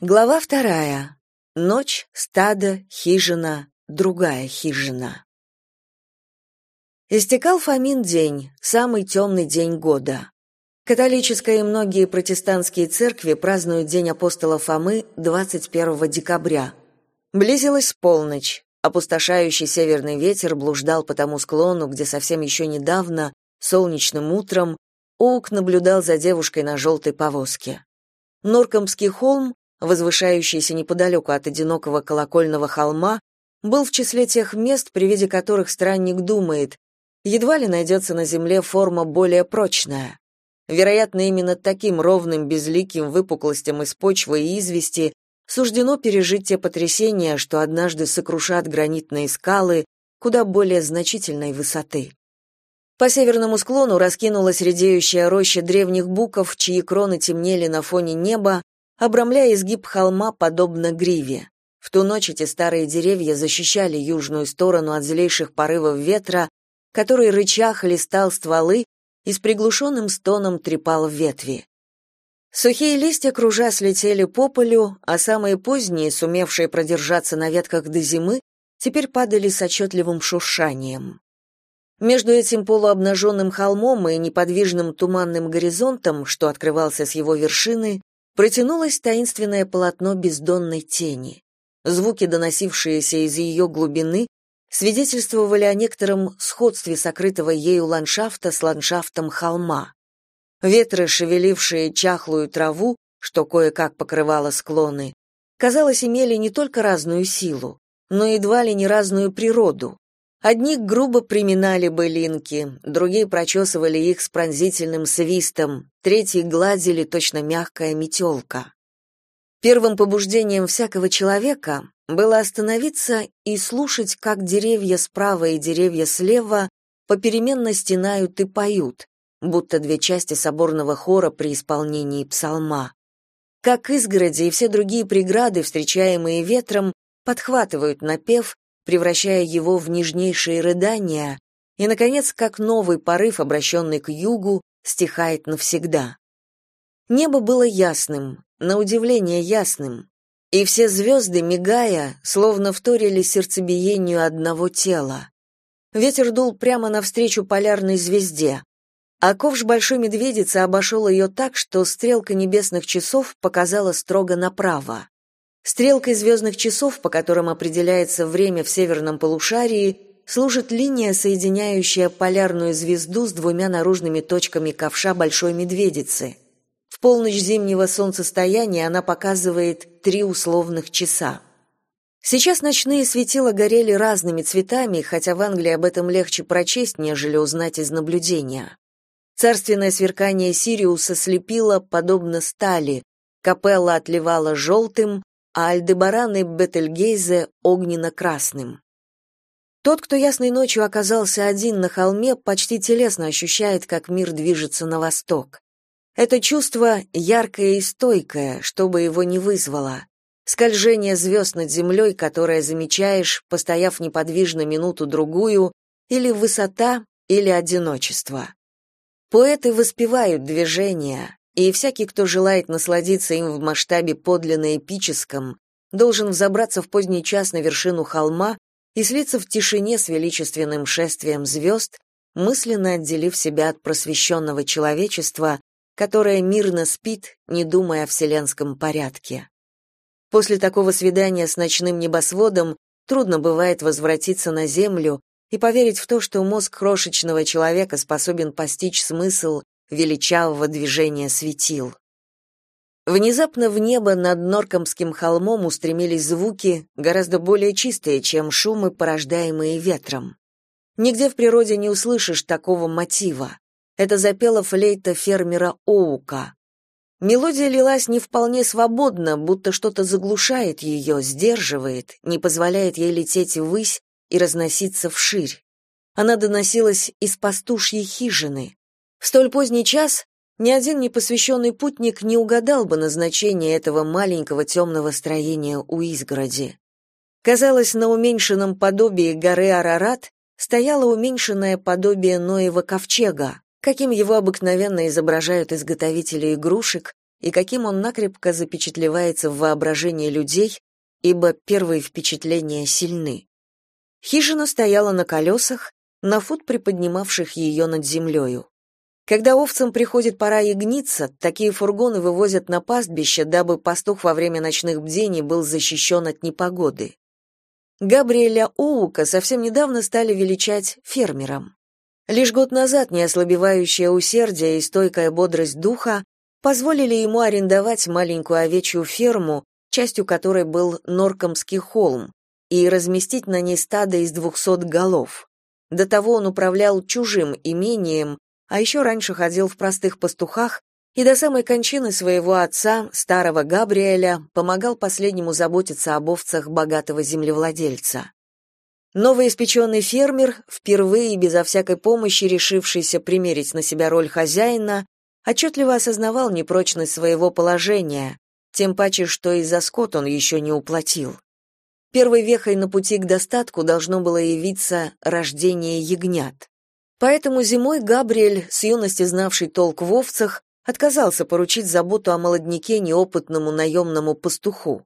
Глава вторая. Ночь, стадо, хижина, другая хижина. Истекал Фомин день, самый темный день года. Католическая и многие протестантские церкви празднуют День апостола Фомы 21 декабря. Близилась полночь. Опустошающий северный ветер блуждал по тому склону, где совсем еще недавно, солнечным утром, Оук наблюдал за девушкой на желтой повозке. Норкомский холм возвышающийся неподалеку от одинокого колокольного холма, был в числе тех мест, при виде которых странник думает, едва ли найдется на земле форма более прочная. Вероятно, именно таким ровным безликим выпуклостям из почвы и извести суждено пережить те потрясения, что однажды сокрушат гранитные скалы куда более значительной высоты. По северному склону раскинулась редеющая роща древних буков, чьи кроны темнели на фоне неба, обрамляя изгиб холма подобно гриве. В ту ночь эти старые деревья защищали южную сторону от злейших порывов ветра, который рыча хлестал стволы и с приглушенным стоном трепал ветви. Сухие листья кружа слетели по полю, а самые поздние, сумевшие продержаться на ветках до зимы, теперь падали с отчетливым шуршанием. Между этим полуобнаженным холмом и неподвижным туманным горизонтом, что открывался с его вершины, протянулось таинственное полотно бездонной тени. Звуки, доносившиеся из ее глубины, свидетельствовали о некотором сходстве сокрытого ею ландшафта с ландшафтом холма. Ветры, шевелившие чахлую траву, что кое-как покрывало склоны, казалось, имели не только разную силу, но едва ли не разную природу. Одни грубо приминали былинки, другие прочесывали их с пронзительным свистом, третьи гладили точно мягкая метелка. Первым побуждением всякого человека было остановиться и слушать, как деревья справа и деревья слева попеременно стенают и поют, будто две части соборного хора при исполнении псалма. Как изгороди и все другие преграды, встречаемые ветром, подхватывают напев превращая его в нежнейшие рыдания, и, наконец, как новый порыв, обращенный к югу, стихает навсегда. Небо было ясным, на удивление ясным, и все звезды, мигая, словно вторили сердцебиению одного тела. Ветер дул прямо навстречу полярной звезде, а ковш большой медведицы обошел ее так, что стрелка небесных часов показала строго направо. Стрелкой звездных часов, по которым определяется время в северном полушарии, служит линия, соединяющая полярную звезду с двумя наружными точками ковша Большой Медведицы. В полночь зимнего солнцестояния она показывает три условных часа. Сейчас ночные светила горели разными цветами, хотя в Англии об этом легче прочесть, нежели узнать из наблюдения. Царственное сверкание Сириуса слепило, подобно стали, капелла отливала желтым, а Альдебаран и Бетельгейзе огненно-красным. Тот, кто ясной ночью оказался один на холме, почти телесно ощущает, как мир движется на восток. Это чувство яркое и стойкое, что бы его ни вызвало. Скольжение звезд над землей, которое замечаешь, постояв неподвижно минуту-другую, или высота, или одиночество. Поэты воспевают движения, и всякий, кто желает насладиться им в масштабе подлинно эпическом, должен взобраться в поздний час на вершину холма и слиться в тишине с величественным шествием звезд, мысленно отделив себя от просвещенного человечества, которое мирно спит, не думая о вселенском порядке. После такого свидания с ночным небосводом трудно бывает возвратиться на землю и поверить в то, что мозг крошечного человека способен постичь смысл величавого движения светил. Внезапно в небо над Норкомским холмом устремились звуки, гораздо более чистые, чем шумы, порождаемые ветром. Нигде в природе не услышишь такого мотива. Это запела флейта фермера Оука. Мелодия лилась не вполне свободно, будто что-то заглушает ее, сдерживает, не позволяет ей лететь ввысь и разноситься вширь. Она доносилась из пастушьей хижины. В столь поздний час ни один непосвященный путник не угадал бы назначение этого маленького темного строения у изгороди. Казалось, на уменьшенном подобии горы Арарат стояло уменьшенное подобие Ноева ковчега, каким его обыкновенно изображают изготовители игрушек, и каким он накрепко запечатлевается в воображении людей, ибо первые впечатления сильны. Хижина стояла на колесах, на фут приподнимавших ее над землею. Когда овцам приходит пора ягниться, такие фургоны вывозят на пастбище, дабы пастух во время ночных бдений был защищен от непогоды. Габриэля Оука совсем недавно стали величать фермером. Лишь год назад неослабевающее усердие и стойкая бодрость духа позволили ему арендовать маленькую овечью ферму, частью которой был Норкомский холм, и разместить на ней стадо из двухсот голов. До того он управлял чужим имением, а еще раньше ходил в простых пастухах и до самой кончины своего отца, старого Габриэля, помогал последнему заботиться об овцах богатого землевладельца. Новоиспеченный фермер, впервые безо всякой помощи решившийся примерить на себя роль хозяина, отчетливо осознавал непрочность своего положения, тем паче, что и за скот он еще не уплатил. Первой вехой на пути к достатку должно было явиться рождение ягнят. Поэтому зимой Габриэль, с юности знавший толк в овцах, отказался поручить заботу о молодняке неопытному наемному пастуху.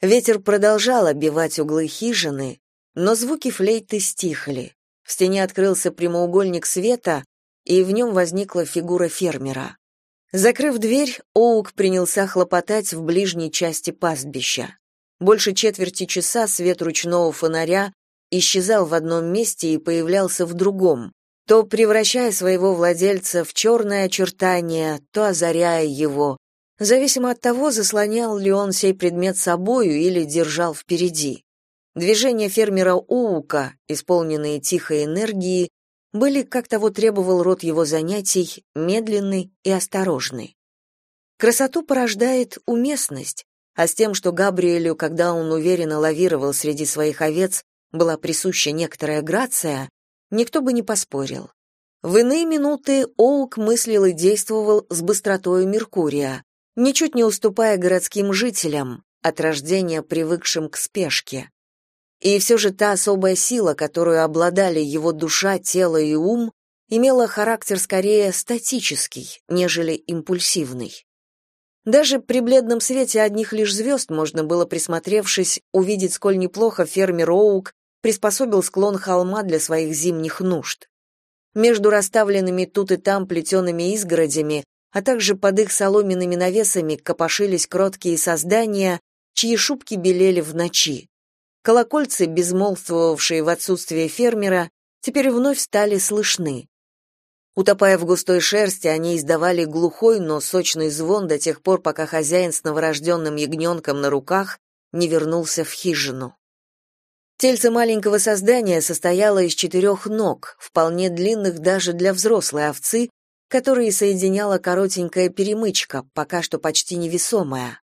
Ветер продолжал оббивать углы хижины, но звуки флейты стихли. В стене открылся прямоугольник света, и в нем возникла фигура фермера. Закрыв дверь, Оук принялся хлопотать в ближней части пастбища. Больше четверти часа свет ручного фонаря исчезал в одном месте и появлялся в другом, то превращая своего владельца в черное очертание, то озаряя его, зависимо от того, заслонял ли он сей предмет собою или держал впереди. Движения фермера Уука, исполненные тихой энергии, были, как того требовал род его занятий, медленны и осторожны. Красоту порождает уместность, а с тем, что Габриэлю, когда он уверенно лавировал среди своих овец, была присуща некоторая грация, никто бы не поспорил. В иные минуты Оук мыслил и действовал с быстротой Меркурия, ничуть не уступая городским жителям, от рождения привыкшим к спешке. И все же та особая сила, которую обладали его душа, тело и ум, имела характер скорее статический, нежели импульсивный. Даже при бледном свете одних лишь звезд можно было, присмотревшись, увидеть, сколь неплохо фермер Оук приспособил склон холма для своих зимних нужд. Между расставленными тут и там плетеными изгородями, а также под их соломенными навесами копошились кроткие создания, чьи шубки белели в ночи. Колокольцы, безмолвствовавшие в отсутствие фермера, теперь вновь стали слышны. Утопая в густой шерсти, они издавали глухой, но сочный звон до тех пор, пока хозяин с новорожденным ягненком на руках не вернулся в хижину. Тельце маленького создания состояло из четырех ног, вполне длинных даже для взрослой овцы, которые соединяла коротенькая перемычка, пока что почти невесомая.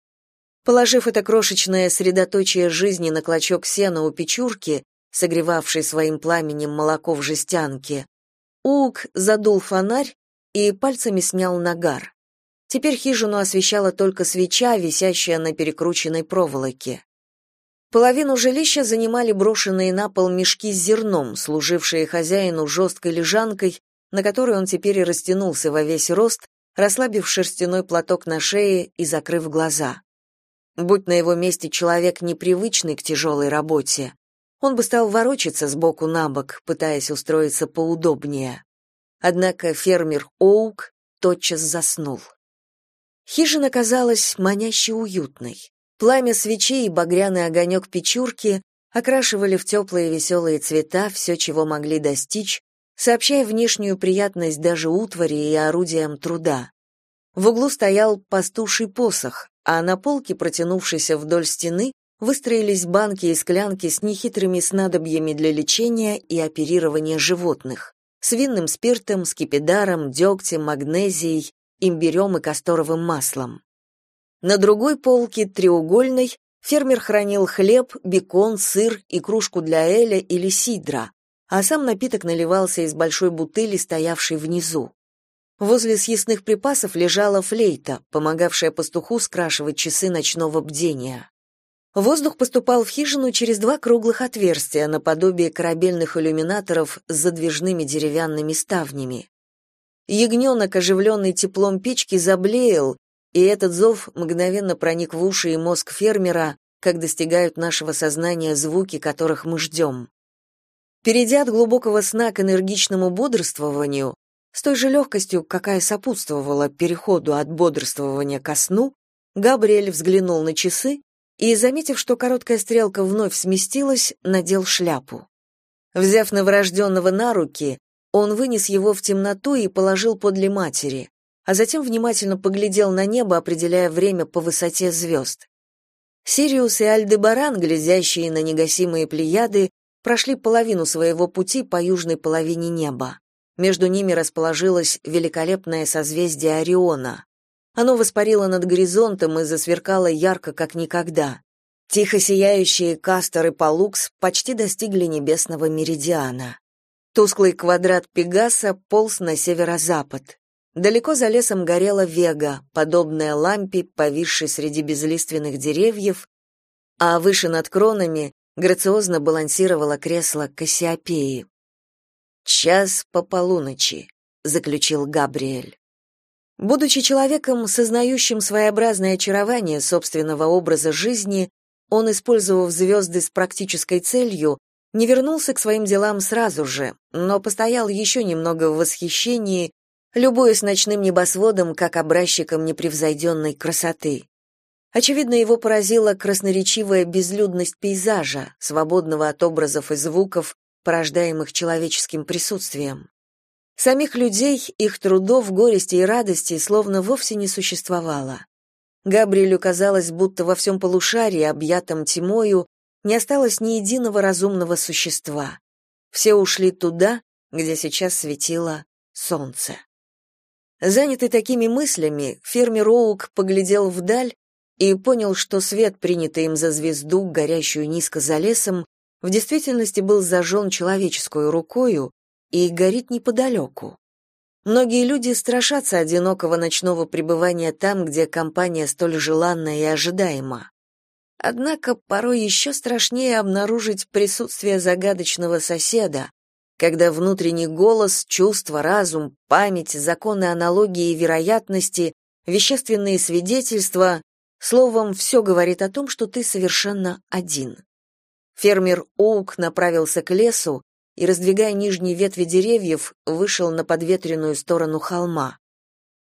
Положив это крошечное средоточие жизни на клочок сена у печурки, согревавшей своим пламенем молоко в жестянке, Ук задул фонарь и пальцами снял нагар. Теперь хижину освещала только свеча, висящая на перекрученной проволоке. Половину жилища занимали брошенные на пол мешки с зерном, служившие хозяину жесткой лежанкой, на которой он теперь и растянулся во весь рост, расслабив шерстяной платок на шее и закрыв глаза. Будь на его месте человек непривычный к тяжелой работе, он бы стал ворочаться с боку на бок, пытаясь устроиться поудобнее. Однако фермер Оук тотчас заснул. Хижина казалась маняще уютной. Пламя свечей и багряный огонек печурки окрашивали в теплые веселые цвета все, чего могли достичь, сообщая внешнюю приятность даже утвари и орудиям труда. В углу стоял пастуший посох, а на полке, протянувшейся вдоль стены, выстроились банки и склянки с нехитрыми снадобьями для лечения и оперирования животных, с винным спиртом, скипидаром, дегтем, магнезией, имбирем и касторовым маслом. На другой полке, треугольной, фермер хранил хлеб, бекон, сыр и кружку для эля или сидра, а сам напиток наливался из большой бутыли, стоявшей внизу. Возле съестных припасов лежала флейта, помогавшая пастуху скрашивать часы ночного бдения. Воздух поступал в хижину через два круглых отверстия, наподобие корабельных иллюминаторов с задвижными деревянными ставнями. Ягненок, оживленный теплом печки, заблеял, и этот зов мгновенно проник в уши и мозг фермера, как достигают нашего сознания звуки, которых мы ждем. Перейдя от глубокого сна к энергичному бодрствованию, с той же легкостью, какая сопутствовала переходу от бодрствования ко сну, Габриэль взглянул на часы и, заметив, что короткая стрелка вновь сместилась, надел шляпу. Взяв новорожденного на руки, он вынес его в темноту и положил подле матери, а затем внимательно поглядел на небо, определяя время по высоте звезд. Сириус и Альдебаран, глядящие на негасимые плеяды, прошли половину своего пути по южной половине неба. Между ними расположилось великолепное созвездие Ориона. Оно воспарило над горизонтом и засверкало ярко, как никогда. Тихо сияющие Кастор и Палукс почти достигли небесного меридиана. Тусклый квадрат Пегаса полз на северо-запад. Далеко за лесом горела Вега, подобная лампе, повисшей среди безлиственных деревьев, а выше над кронами грациозно балансировало кресло Кассиопеи. «Час по полуночи», — заключил Габриэль. Будучи человеком, сознающим своеобразное очарование собственного образа жизни, он, использовав звезды с практической целью, не вернулся к своим делам сразу же, но постоял еще немного в восхищении, любуясь ночным небосводом как образчиком непревзойденной красоты. Очевидно, его поразила красноречивая безлюдность пейзажа, свободного от образов и звуков, порождаемых человеческим присутствием. Самих людей, их трудов, горести и радости словно вовсе не существовало. Габриэлю казалось, будто во всем полушарии, объятом тьмою, не осталось ни единого разумного существа. Все ушли туда, где сейчас светило солнце. Занятый такими мыслями, фермер Оук поглядел вдаль и понял, что свет, принятый им за звезду, горящую низко за лесом, в действительности был зажжен человеческую рукою и горит неподалеку. Многие люди страшатся одинокого ночного пребывания там, где компания столь желанна и ожидаема. Однако порой еще страшнее обнаружить присутствие загадочного соседа, когда внутренний голос, чувства, разум, память, законы аналогии и вероятности, вещественные свидетельства, словом, все говорит о том, что ты совершенно один. Фермер Оук направился к лесу, и, раздвигая нижние ветви деревьев, вышел на подветренную сторону холма.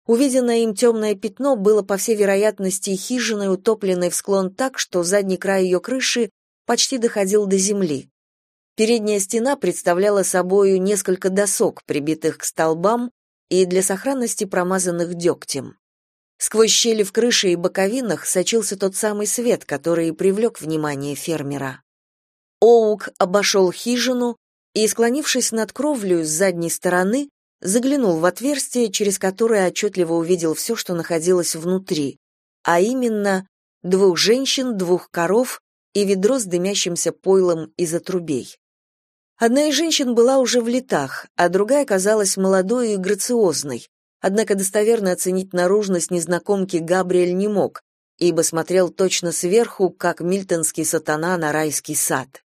Увиденное им темное пятно было, по всей вероятности, хижиной, утопленной в склон так, что задний край ее крыши почти доходил до земли. Передняя стена представляла собою несколько досок, прибитых к столбам и для сохранности промазанных дегтем. Сквозь щели в крыше и боковинах сочился тот самый свет, который привлек внимание фермера. Оук обошел хижину и, склонившись над кровлей с задней стороны, заглянул в отверстие, через которое отчетливо увидел все, что находилось внутри, а именно двух женщин, двух коров и ведро с дымящимся пойлом из отрубей. Одна из женщин была уже в летах, а другая казалась молодой и грациозной, однако достоверно оценить наружность незнакомки Габриэль не мог, ибо смотрел точно сверху, как мильтонский сатана на райский сад.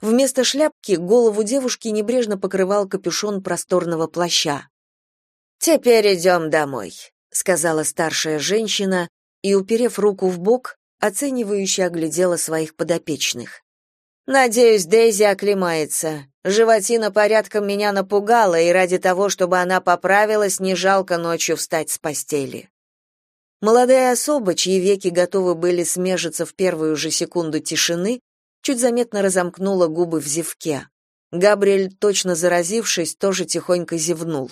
Вместо шляпки голову девушки небрежно покрывал капюшон просторного плаща. «Теперь идем домой», — сказала старшая женщина и, уперев руку в бок, оценивающе оглядела своих подопечных. «Надеюсь, Дейзи оклемается. Животина порядком меня напугала, и ради того, чтобы она поправилась, не жалко ночью встать с постели». Молодая особа, чьи веки готовы были смежиться в первую же секунду тишины, чуть заметно разомкнула губы в зевке. Габриэль, точно заразившись, тоже тихонько зевнул.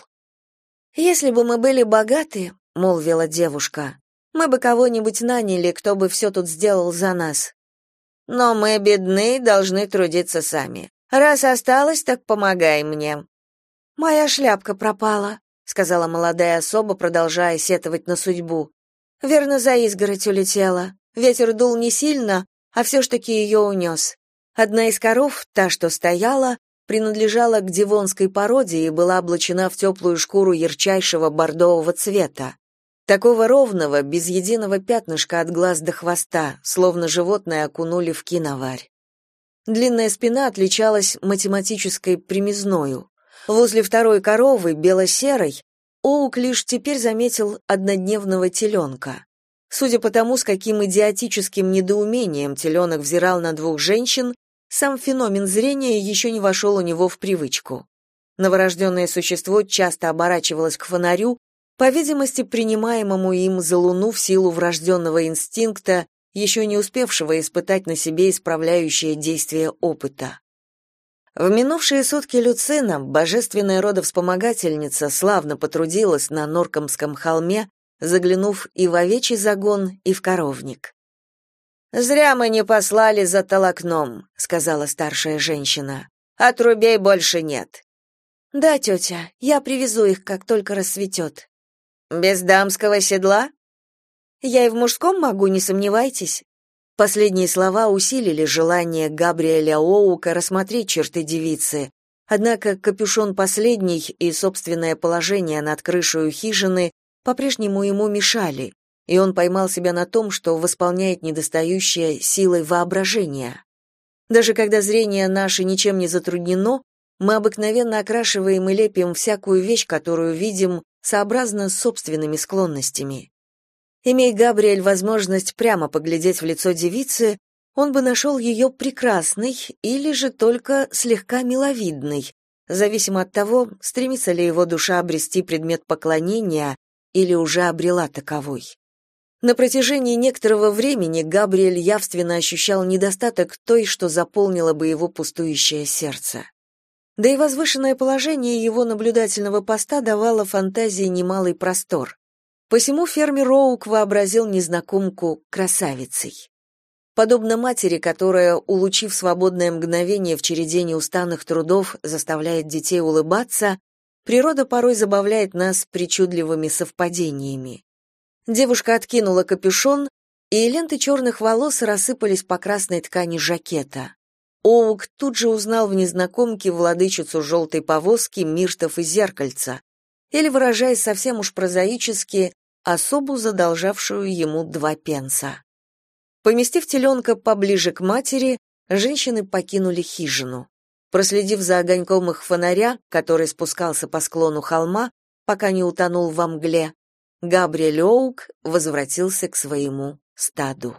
«Если бы мы были богаты, — молвила девушка, — мы бы кого-нибудь наняли, кто бы все тут сделал за нас. Но мы бедны и должны трудиться сами. Раз осталось, так помогай мне». «Моя шляпка пропала», — сказала молодая особа, продолжая сетовать на судьбу. «Верно, за изгородь улетела. Ветер дул не сильно, а все ж таки ее унес. Одна из коров, та, что стояла, принадлежала к дивонской породе и была облачена в теплую шкуру ярчайшего бордового цвета. Такого ровного, без единого пятнышка от глаз до хвоста, словно животное окунули в киноварь. Длинная спина отличалась математической примезною. Возле второй коровы, бело-серой, Оук лишь теперь заметил однодневного теленка. Судя по тому, с каким идиотическим недоумением теленок взирал на двух женщин, сам феномен зрения еще не вошел у него в привычку. Новорожденное существо часто оборачивалось к фонарю, по видимости, принимаемому им за луну в силу врожденного инстинкта, еще не успевшего испытать на себе исправляющее действие опыта. В минувшие сутки Люцина, божественная родовспомогательница, славно потрудилась на Норкомском холме, заглянув и в овечий загон, и в коровник. «Зря мы не послали за толокном», — сказала старшая женщина. «Отрубей больше нет». «Да, тетя, я привезу их, как только рассветет». «Без дамского седла?» «Я и в мужском могу, не сомневайтесь». Последние слова усилили желание Габриэля Оука рассмотреть черты девицы, однако капюшон последний и собственное положение над крышей хижины по-прежнему ему мешали, и он поймал себя на том, что восполняет недостающее силой воображения. Даже когда зрение наше ничем не затруднено, мы обыкновенно окрашиваем и лепим всякую вещь, которую видим, сообразно с собственными склонностями. Имея Габриэль возможность прямо поглядеть в лицо девицы, он бы нашел ее прекрасной или же только слегка миловидной, зависимо от того, стремится ли его душа обрести предмет поклонения или уже обрела таковой. На протяжении некоторого времени Габриэль явственно ощущал недостаток той, что заполнило бы его пустующее сердце. Да и возвышенное положение его наблюдательного поста давало фантазии немалый простор. Посему фермер Роук вообразил незнакомку красавицей. Подобно матери, которая, улучив свободное мгновение в череде неустанных трудов, заставляет детей улыбаться, природа порой забавляет нас причудливыми совпадениями. Девушка откинула капюшон, и ленты черных волос рассыпались по красной ткани жакета. Оук тут же узнал в незнакомке владычицу желтой повозки Миртов и Зеркальца, или, выражаясь совсем уж прозаически, особу, задолжавшую ему два пенса. Поместив теленка поближе к матери, женщины покинули хижину. Проследив за огоньком их фонаря, который спускался по склону холма, пока не утонул во мгле, Габриэль Оук возвратился к своему стаду.